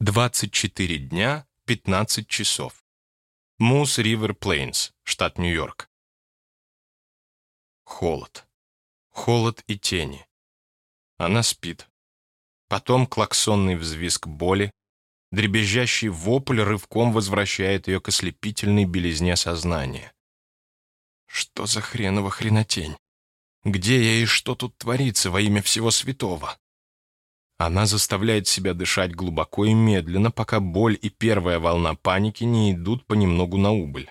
24 дня, 15 часов. Мус Ривер Плейнс, штат Нью-Йорк. Холод. Холод и тени. Она спит. Потом клаксонный взвизг боли, дребезжащий вопль рывком возвращает ее к ослепительной белизне сознания. Что за хренова хренотень? Где я и что тут творится во имя всего святого? Она заставляет себя дышать глубоко и медленно, пока боль и первая волна паники не идут понемногу на убыль.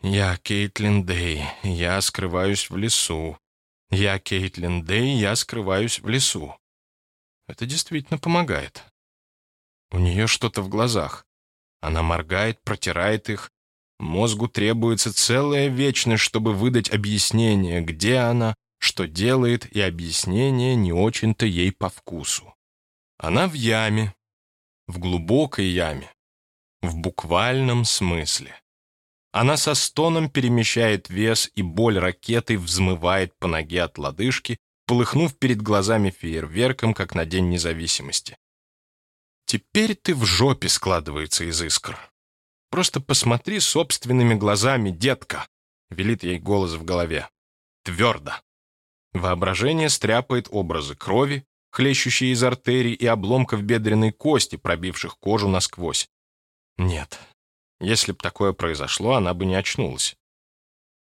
«Я Кейтлин Дэй, я скрываюсь в лесу. Я Кейтлин Дэй, я скрываюсь в лесу». Это действительно помогает. У нее что-то в глазах. Она моргает, протирает их. Мозгу требуется целая вечность, чтобы выдать объяснение, где она, что делает, и объяснение не очень-то ей по вкусу. Она в яме, в глубокой яме, в буквальном смысле. Она со стоном перемещает вес, и боль ракетой взмывает по ноге от лодыжки, полыхнув перед глазами фейерверком, как на День независимости. «Теперь ты в жопе складывается из искр. Просто посмотри собственными глазами, детка!» — велит ей голос в голове. «Твердо!» Воображение стряпает образы крови, хлещущие из артерий и обломков бедренной кости, пробивших кожу насквозь. Нет, если б такое произошло, она бы не очнулась.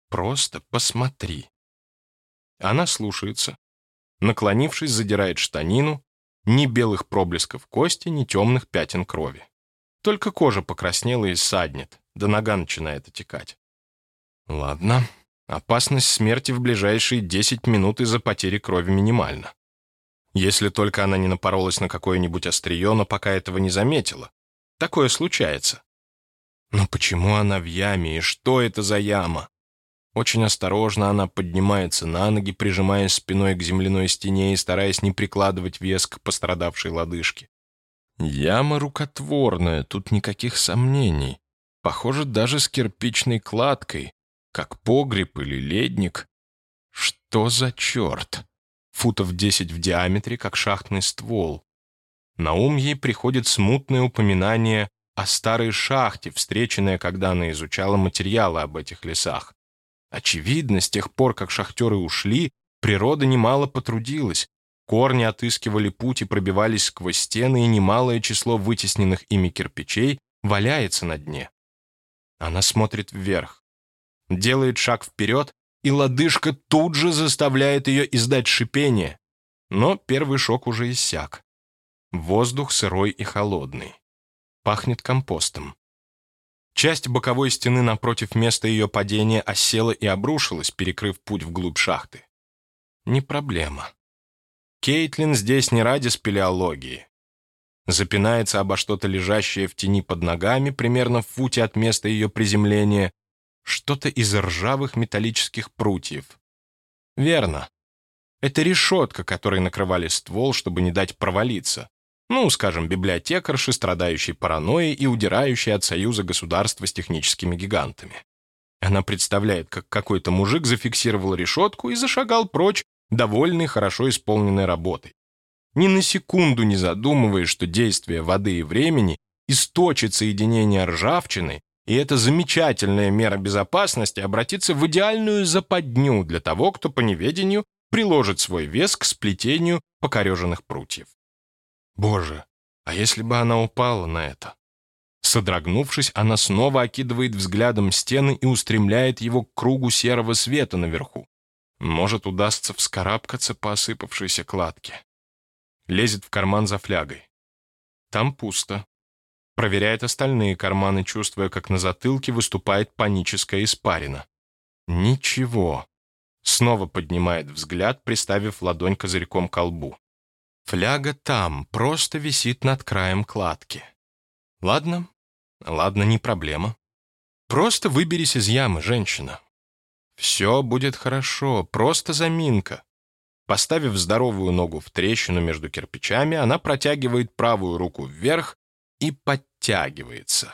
Просто посмотри. Она слушается. Наклонившись, задирает штанину. Ни белых проблесков кости, ни темных пятен крови. Только кожа покраснела и саднет, да нога начинает отекать. Ладно, Опасность смерти в ближайшие 10 минут из-за потери крови минимальна. Если только она не напоролась на какое-нибудь острие, но пока этого не заметила. Такое случается. Но почему она в яме, и что это за яма? Очень осторожно она поднимается на ноги, прижимаясь спиной к земляной стене и стараясь не прикладывать вес к пострадавшей лодыжке. Яма рукотворная, тут никаких сомнений. Похоже, даже с кирпичной кладкой, как погреб или ледник. Что за черт? Футов десять в диаметре, как шахтный ствол. На ум ей приходит смутное упоминание о старой шахте, встреченное, когда она изучала материалы об этих лесах. Очевидно, с тех пор, как шахтеры ушли, природа немало потрудилась. Корни отыскивали путь и пробивались сквозь стены, и немалое число вытесненных ими кирпичей валяется на дне. Она смотрит вверх делает шаг вперед, и лодыжка тут же заставляет ее издать шипение. Но первый шок уже иссяк. Воздух сырой и холодный. Пахнет компостом. Часть боковой стены напротив места ее падения осела и обрушилась, перекрыв путь вглубь шахты. Не проблема. Кейтлин здесь не ради спелеологии. Запинается обо что-то лежащее в тени под ногами, примерно в футе от места ее приземления, что-то из ржавых металлических прутьев. Верно. Это решетка, которой накрывали ствол, чтобы не дать провалиться. Ну, скажем, библиотекарши, страдающей паранойей и удирающей от союза государства с техническими гигантами. Она представляет, как какой-то мужик зафиксировал решетку и зашагал прочь, довольный хорошо исполненной работой. Ни на секунду не задумываясь, что действие воды и времени источит соединение ржавчины и эта замечательная мера безопасности обратится в идеальную западню для того, кто по неведению приложит свой вес к сплетению покореженных прутьев. Боже, а если бы она упала на это? Содрогнувшись, она снова окидывает взглядом стены и устремляет его к кругу серого света наверху. Может, удастся вскарабкаться по осыпавшейся кладке. Лезет в карман за флягой. Там пусто. Проверяет остальные карманы, чувствуя, как на затылке выступает паническая испарина. Ничего. Снова поднимает взгляд, приставив ладонь козырьком к колбу. Фляга там, просто висит над краем кладки. Ладно, ладно, не проблема. Просто выберись из ямы, женщина. Все будет хорошо, просто заминка. Поставив здоровую ногу в трещину между кирпичами, она протягивает правую руку вверх и подтягивается.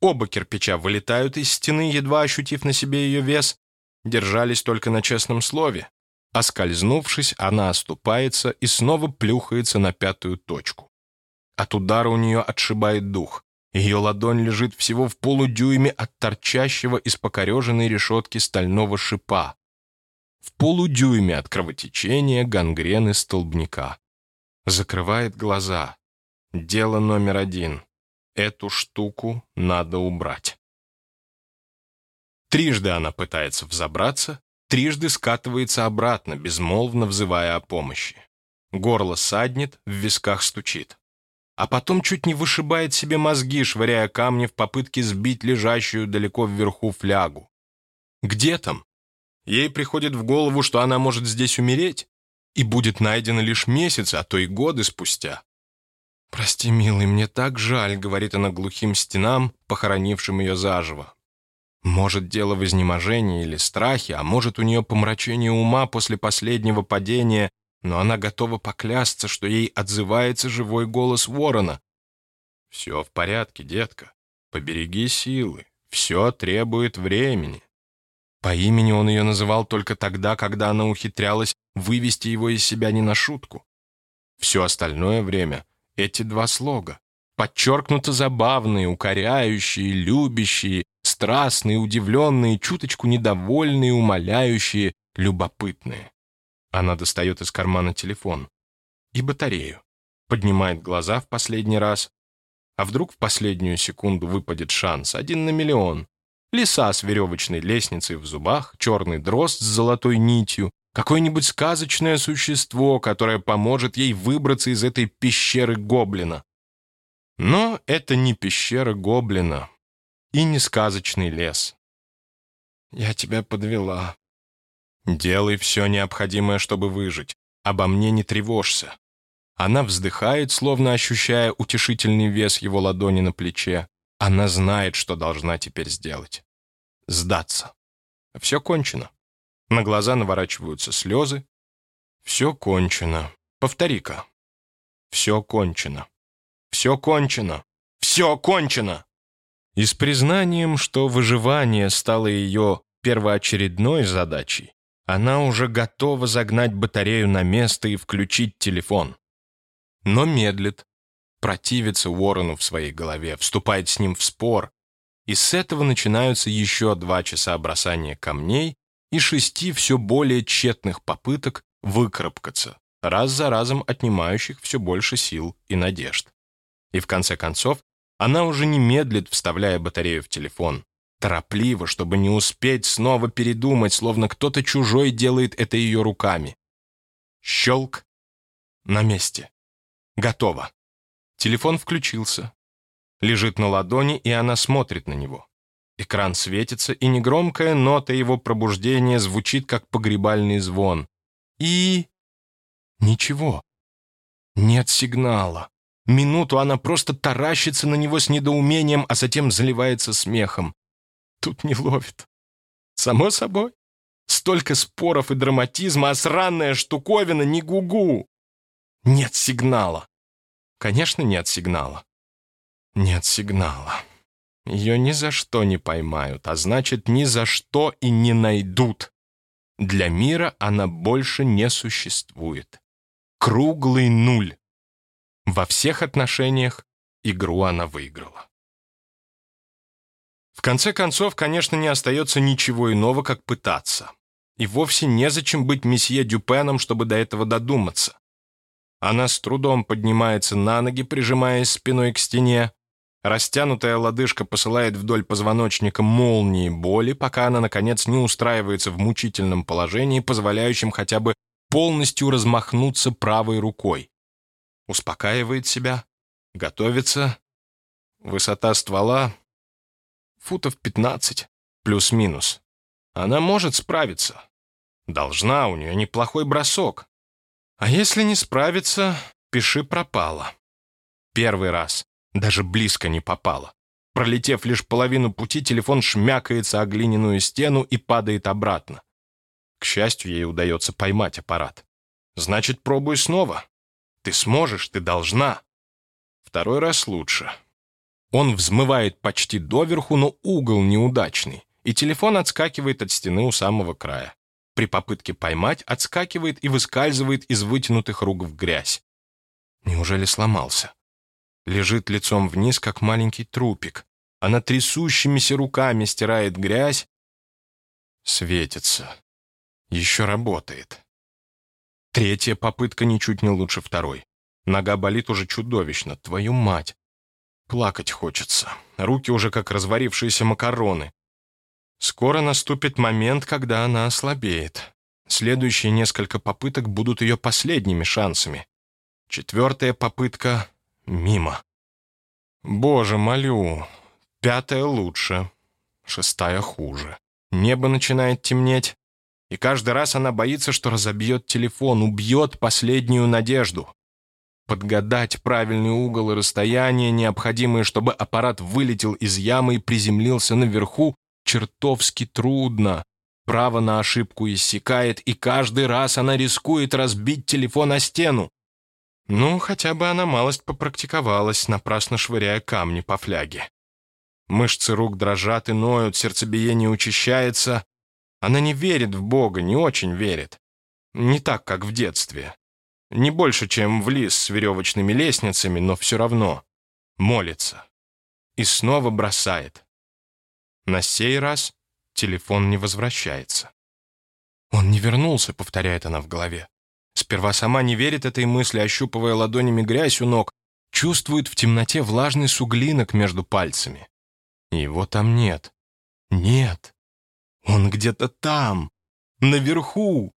Оба кирпича вылетают из стены, едва ощутив на себе ее вес, держались только на честном слове. Оскользнувшись, она оступается и снова плюхается на пятую точку. От удара у нее отшибает дух. Ее ладонь лежит всего в полудюйме от торчащего из покореженной решетки стального шипа. В полудюйме от кровотечения гангрены столбняка. Закрывает глаза. Дело номер один. Эту штуку надо убрать. Трижды она пытается взобраться, трижды скатывается обратно, безмолвно взывая о помощи. Горло саднет, в висках стучит. А потом чуть не вышибает себе мозги, швыряя камни в попытке сбить лежащую далеко вверху флягу. Где там? Ей приходит в голову, что она может здесь умереть, и будет найдена лишь месяцы, а то и годы спустя. «Прости, милый, мне так жаль», — говорит она глухим стенам, похоронившим ее заживо. Может, дело в изнеможении или страхе, а может, у нее помрачение ума после последнего падения, но она готова поклясться, что ей отзывается живой голос ворона. «Все в порядке, детка. Побереги силы. Все требует времени». По имени он ее называл только тогда, когда она ухитрялась вывести его из себя не на шутку. Все остальное время эти два слога, подчеркнуто забавные, укоряющие, любящие, страстные, удивленные, чуточку недовольные, умоляющие, любопытные. Она достает из кармана телефон и батарею, поднимает глаза в последний раз, а вдруг в последнюю секунду выпадет шанс, один на миллион. Лиса с веревочной лестницей в зубах, черный дрозд с золотой нитью, какое-нибудь сказочное существо, которое поможет ей выбраться из этой пещеры гоблина. Но это не пещера гоблина и не сказочный лес. «Я тебя подвела», Делай все необходимое, чтобы выжить. Обо мне не тревожься. Она вздыхает, словно ощущая утешительный вес его ладони на плече. Она знает, что должна теперь сделать. Сдаться. Все кончено. На глаза наворачиваются слезы. Все кончено. Повтори-ка. Все кончено. Все кончено. Все кончено. И с признанием, что выживание стало ее первоочередной задачей, она уже готова загнать батарею на место и включить телефон. Но медлит, противится Уоррену в своей голове, вступает с ним в спор, и с этого начинаются еще два часа бросания камней и шести все более тщетных попыток выкарабкаться, раз за разом отнимающих все больше сил и надежд. И в конце концов, она уже не медлит, вставляя батарею в телефон торопливо, чтобы не успеть снова передумать, словно кто-то чужой делает это ее руками. Щелк. На месте. Готово. Телефон включился. Лежит на ладони, и она смотрит на него. Экран светится, и негромкая нота его пробуждения звучит, как погребальный звон. И... Ничего. Нет сигнала. Минуту она просто таращится на него с недоумением, а затем заливается смехом тут не ловит. Само собой. Столько споров и драматизма, а сраная штуковина не гугу. Нет сигнала. Конечно, нет сигнала. Нет сигнала. Ее ни за что не поймают, а значит, ни за что и не найдут. Для мира она больше не существует. Круглый нуль. Во всех отношениях игру она выиграла. В конце концов, конечно, не остается ничего иного, как пытаться. И вовсе незачем быть месье Дюпеном, чтобы до этого додуматься. Она с трудом поднимается на ноги, прижимаясь спиной к стене. Растянутая лодыжка посылает вдоль позвоночника молнии боли, пока она, наконец, не устраивается в мучительном положении, позволяющем хотя бы полностью размахнуться правой рукой. Успокаивает себя, готовится. Высота ствола футов 15, плюс-минус. Она может справиться. Должна, у нее неплохой бросок. А если не справится, пиши пропало. Первый раз. Даже близко не попало. Пролетев лишь половину пути, телефон шмякается о глиняную стену и падает обратно. К счастью, ей удается поймать аппарат. Значит, пробуй снова. Ты сможешь, ты должна. Второй раз лучше. Он взмывает почти доверху, но угол неудачный, и телефон отскакивает от стены у самого края. При попытке поймать отскакивает и выскальзывает из вытянутых рук в грязь. Неужели сломался? Лежит лицом вниз, как маленький трупик. Она трясущимися руками стирает грязь. Светится. Еще работает. Третья попытка ничуть не лучше второй. Нога болит уже чудовищно. Твою мать. Плакать хочется. Руки уже как разварившиеся макароны. Скоро наступит момент, когда она ослабеет. Следующие несколько попыток будут ее последними шансами. Четвертая попытка — мимо. Боже, молю. Пятая лучше. Шестая хуже. Небо начинает темнеть. И каждый раз она боится, что разобьет телефон, убьет последнюю надежду. Подгадать правильный угол и расстояние, необходимые, чтобы аппарат вылетел из ямы и приземлился наверху, чертовски трудно. Право на ошибку иссякает, и каждый раз она рискует разбить телефон о стену. Ну, хотя бы она малость попрактиковалась, напрасно швыряя камни по фляге. Мышцы рук дрожат и ноют, сердцебиение учащается. Она не верит в Бога, не очень верит. Не так, как в детстве. Не больше, чем в лис с веревочными лестницами, но все равно. Молится. И снова бросает. На сей раз телефон не возвращается. «Он не вернулся», — повторяет она в голове. Сперва сама не верит этой мысли, ощупывая ладонями грязь у ног, чувствует в темноте влажный суглинок между пальцами. Его там нет. Нет. Он где-то там, наверху.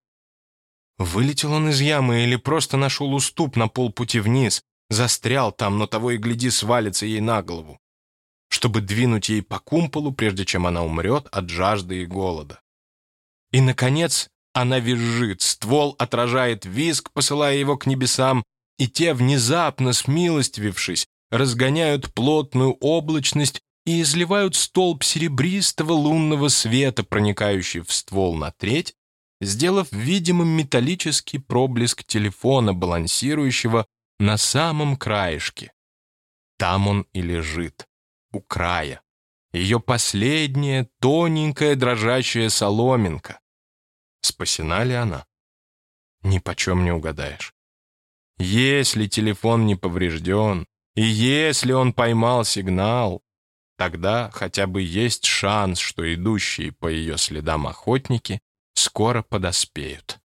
Вылетел он из ямы или просто нашел уступ на полпути вниз, застрял там, но того и гляди свалится ей на голову, чтобы двинуть ей по кумполу, прежде чем она умрет от жажды и голода. И, наконец, она визжит, ствол отражает визг, посылая его к небесам, и те, внезапно смилостивившись, разгоняют плотную облачность и изливают столб серебристого лунного света, проникающий в ствол на треть, сделав видимым металлический проблеск телефона, балансирующего на самом краешке. Там он и лежит, у края. Ее последняя тоненькая дрожащая соломинка. Спасена ли она? Ни почем не угадаешь. Если телефон не поврежден, и если он поймал сигнал, тогда хотя бы есть шанс, что идущие по ее следам охотники скоро подоспеют.